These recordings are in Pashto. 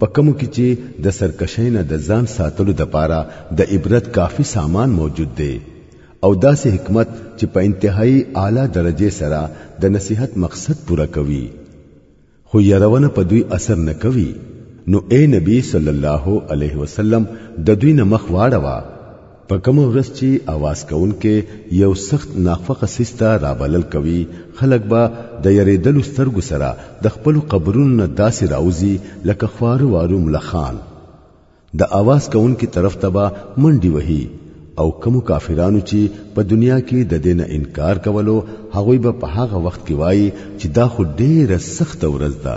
په کومو کې چې د سرکشۍ نه د ځان ساتلو د پاره د عبرت کافي سامان موجود دی او داسې حکمت چې په انتهایی اعلی درجه سره د نصیحت مقصد پوره کوي خو يرونه په دوی اثر نه کوي نو اے نبی صلی الله علیه وسلم د دوی نه مخ واړوه په کوم ورځ چې اواز کوونکې یو سخت ناخوخه سیسته رابلل کوي خلک به د یریدلو سترګو سره د خپل قبرونو نه داسې راوځي لکه خوارو وارو ملخان د اواز کوونکې طرف ته به منډي وهي او کوم کافرانو چې په دنیا کې د دینه انکار کولو هغوی به په هغه وخت کې وایي چې دا خو ډیره سخت ورځ ده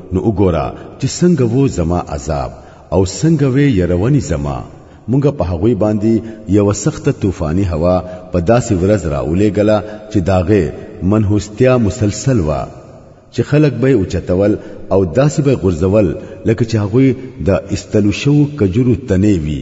نو وګوره چې څنګه وو زما عذاب او څنګه وې يرونی زما مونږ په هغوی باندې یو سخت طوفاني هوا په داسې ورځ راولې غلا چې داغه منحوستیا مسلسل وا چې خلک به اوچتول او داسې به غرزول لکه چې هغوی د استلو شو کجورو تنې وی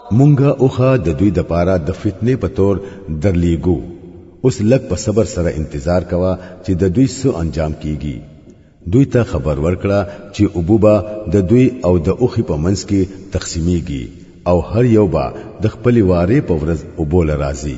مونږه اوخه د دوی د پاره د فتنې په تور درلیګو اوس لګ په صبر سره انتظار کوا چې د دوی سو انجام کیږي دوی ته خبر ورکړه چې ابوبا د دوی او د اوخي په منځ کې تقسیمیږي او هر یو با د خپل واره په ورځ وبول راځي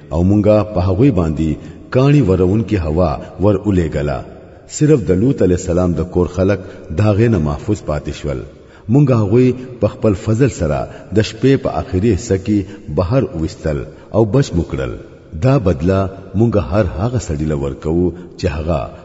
او مونږه په هغوی باندې کانی ورون کې هوا ور الیګلا صرف د لوط علی السلام د کور خلق داغه نه محفوظ پاتې شول مونږه هغوی په خپل فضل سره د شپې په اخیری حصہ کې بهر وستل او بچ مکړل دا بدله مونږه هر هغه سړی لور کوو چې هغه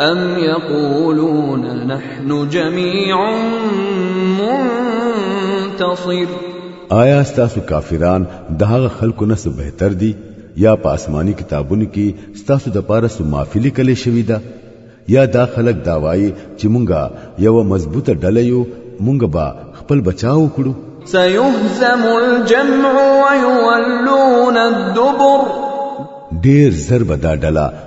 ام یقولون نحن جميع منتصر آیا ستاسو کافران د هغه خلکو نه څه بهتر دي یا په آسماني کتابونو کې ستاسو د پاره سو معافي لیکل شوې ده یا دا خلک دا وایي چې مونږه یو مضبوطه ډله یو مونږ به خپل بچاو کړو سيهزم الجمع ويولون الدبر ډیر زر به دا ډله